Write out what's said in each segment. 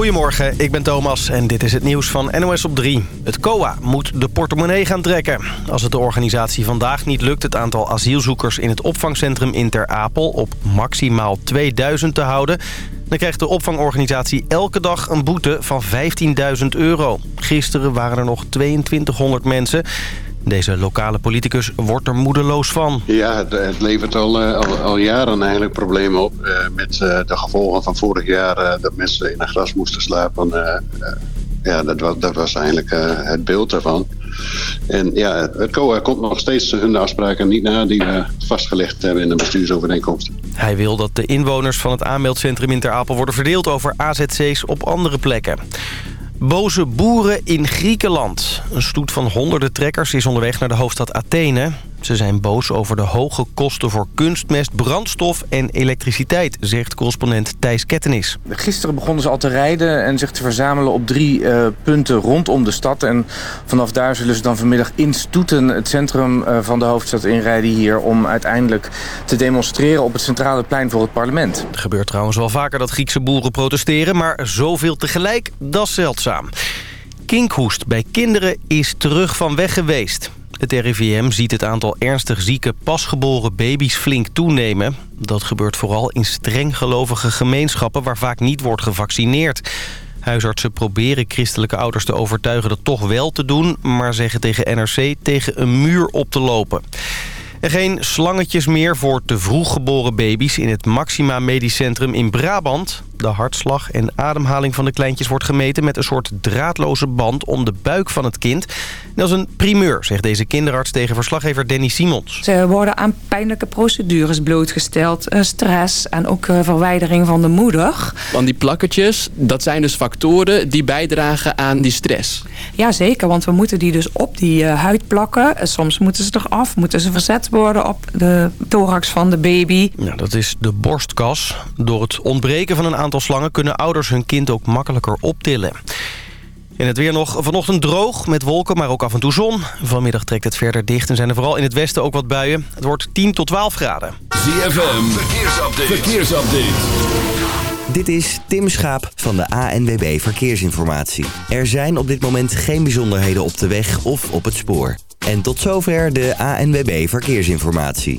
Goedemorgen, ik ben Thomas en dit is het nieuws van NOS op 3. Het COA moet de portemonnee gaan trekken. Als het de organisatie vandaag niet lukt het aantal asielzoekers in het opvangcentrum in Ter Apel op maximaal 2000 te houden... dan krijgt de opvangorganisatie elke dag een boete van 15.000 euro. Gisteren waren er nog 2200 mensen... Deze lokale politicus wordt er moedeloos van. Ja, het, het levert al, uh, al, al, jaren eigenlijk problemen op. Uh, met uh, de gevolgen van vorig jaar dat mensen in het gras moesten slapen. ja, dat was, dat was eigenlijk het beeld daarvan. En ja, het COA komt nog steeds hun afspraken niet na die we vastgelegd hebben in de bestuursovereenkomst. Hij wil dat de inwoners van het aanmeldcentrum in Ter Apel worden verdeeld over AZC's op andere plekken. Boze boeren in Griekenland. Een stoet van honderden trekkers is onderweg naar de hoofdstad Athene. Ze zijn boos over de hoge kosten voor kunstmest, brandstof en elektriciteit, zegt correspondent Thijs Kettenis. Gisteren begonnen ze al te rijden en zich te verzamelen op drie uh, punten rondom de stad. En vanaf daar zullen ze dan vanmiddag in Stoeten, het centrum uh, van de hoofdstad, inrijden hier... om uiteindelijk te demonstreren op het centrale plein voor het parlement. Het gebeurt trouwens wel vaker dat Griekse boeren protesteren, maar zoveel tegelijk, dat is zeldzaam. Kinkhoest bij kinderen is terug van weg geweest. Het RIVM ziet het aantal ernstig zieke pasgeboren baby's flink toenemen. Dat gebeurt vooral in strenggelovige gemeenschappen waar vaak niet wordt gevaccineerd. Huisartsen proberen christelijke ouders te overtuigen dat toch wel te doen... maar zeggen tegen NRC tegen een muur op te lopen. En geen slangetjes meer voor te vroeg geboren baby's in het Maxima Medisch Centrum in Brabant. De hartslag en ademhaling van de kleintjes wordt gemeten met een soort draadloze band om de buik van het kind. Dat is een primeur, zegt deze kinderarts tegen verslaggever Danny Simons. Ze worden aan pijnlijke procedures blootgesteld, eh, stress en ook eh, verwijdering van de moeder. Want die plakkertjes, dat zijn dus factoren die bijdragen aan die stress. Ja, zeker, want we moeten die dus op die uh, huid plakken. Soms moeten ze eraf, moeten ze verzet worden op de thorax van de baby. Ja, dat is de borstkas. Door het ontbreken van een aantal slangen kunnen ouders hun kind ook makkelijker optillen. In het weer nog vanochtend droog met wolken, maar ook af en toe zon. Vanmiddag trekt het verder dicht en zijn er vooral in het westen ook wat buien. Het wordt 10 tot 12 graden. ZFM, verkeersupdate. verkeersupdate. Dit is Tim Schaap van de ANWB Verkeersinformatie. Er zijn op dit moment geen bijzonderheden op de weg of op het spoor. En tot zover de ANWB Verkeersinformatie.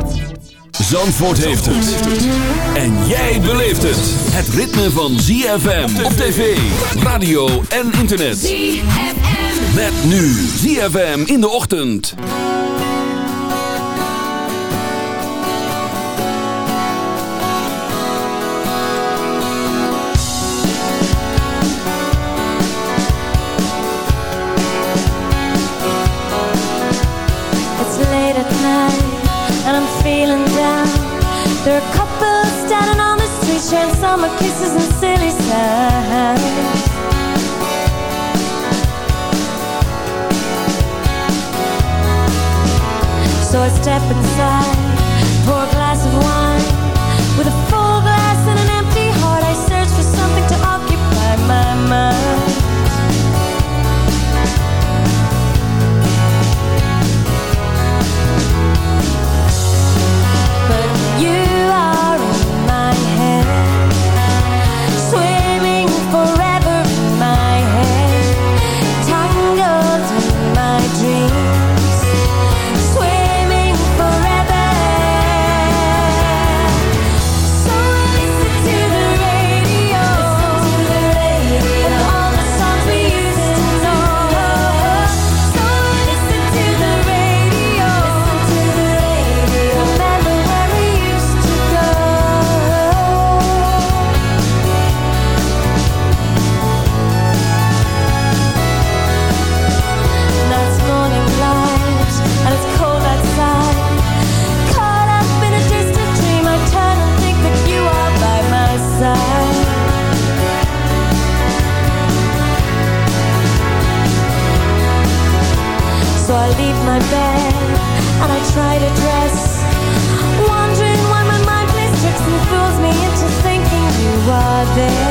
Zandvoort heeft het. En jij beleeft het. Het ritme van ZFM op tv, radio en internet. ZFM. Met nu ZFM in de ochtend. It's late at night and I'm feeling street summer kisses and silly signs. So I step inside, and I try to dress Wondering why my mind plays tricks and fools me into thinking you are there.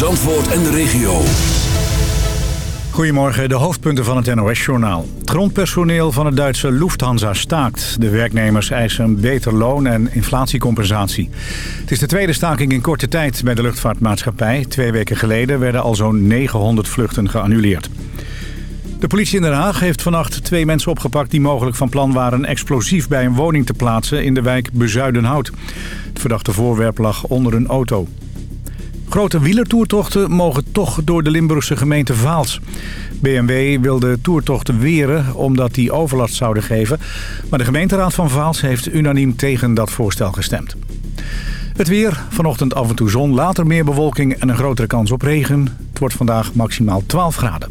Zandvoort en de regio. Goedemorgen, de hoofdpunten van het NOS-journaal. Het grondpersoneel van het Duitse Lufthansa staakt. De werknemers eisen een beter loon en inflatiecompensatie. Het is de tweede staking in korte tijd bij de luchtvaartmaatschappij. Twee weken geleden werden al zo'n 900 vluchten geannuleerd. De politie in Den Haag heeft vannacht twee mensen opgepakt... die mogelijk van plan waren explosief bij een woning te plaatsen... in de wijk Bezuidenhout. Het verdachte voorwerp lag onder een auto. Grote wielertoertochten mogen toch door de Limburgse gemeente Vaals. BMW wil de toertochten weren omdat die overlast zouden geven. Maar de gemeenteraad van Vaals heeft unaniem tegen dat voorstel gestemd. Het weer, vanochtend af en toe zon, later meer bewolking en een grotere kans op regen. Het wordt vandaag maximaal 12 graden.